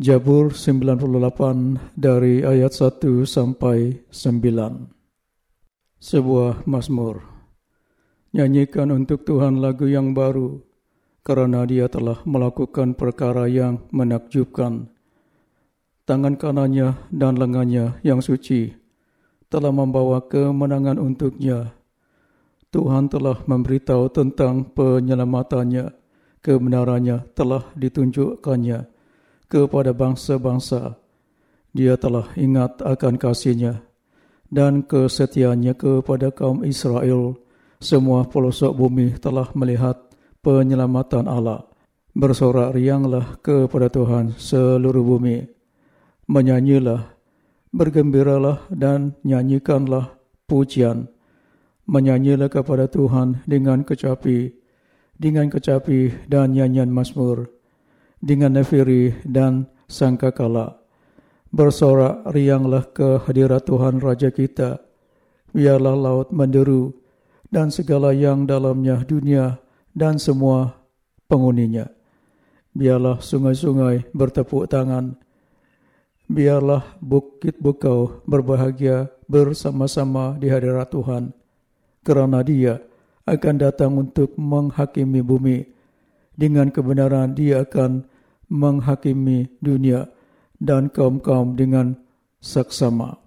Jabur 98 dari ayat 1 sampai 9. Sebuah Mazmur. Nyanyikan untuk Tuhan lagu yang baru kerana dia telah melakukan perkara yang menakjubkan. Tangan kanannya dan lengannya yang suci telah membawa kemenangan untuknya. Tuhan telah memberitahu tentang penyelamatannya kebenarannya telah ditunjukkannya kepada bangsa-bangsa. Dia telah ingat akan kasihnya dan kesetiaannya kepada kaum Israel. Semua pelosok bumi telah melihat penyelamatan Allah. Bersorak rianglah kepada Tuhan seluruh bumi. Menyanyilah, bergembiralah dan nyanyikanlah pujian. Menyanyilah kepada Tuhan dengan kecapi dengan kecapi dan nyanyian Mazmur, dengan nefiri dan sangkakala. Bersorak rianglah ke hadirat Tuhan Raja kita. Biarlah laut menderu dan segala yang dalamnya dunia dan semua penghuninya. Biarlah sungai-sungai bertepuk tangan. Biarlah bukit bukau berbahagia bersama-sama di hadirat Tuhan. Kerana dia akan datang untuk menghakimi bumi. Dengan kebenaran dia akan menghakimi dunia dan kaum-kaum dengan saksama.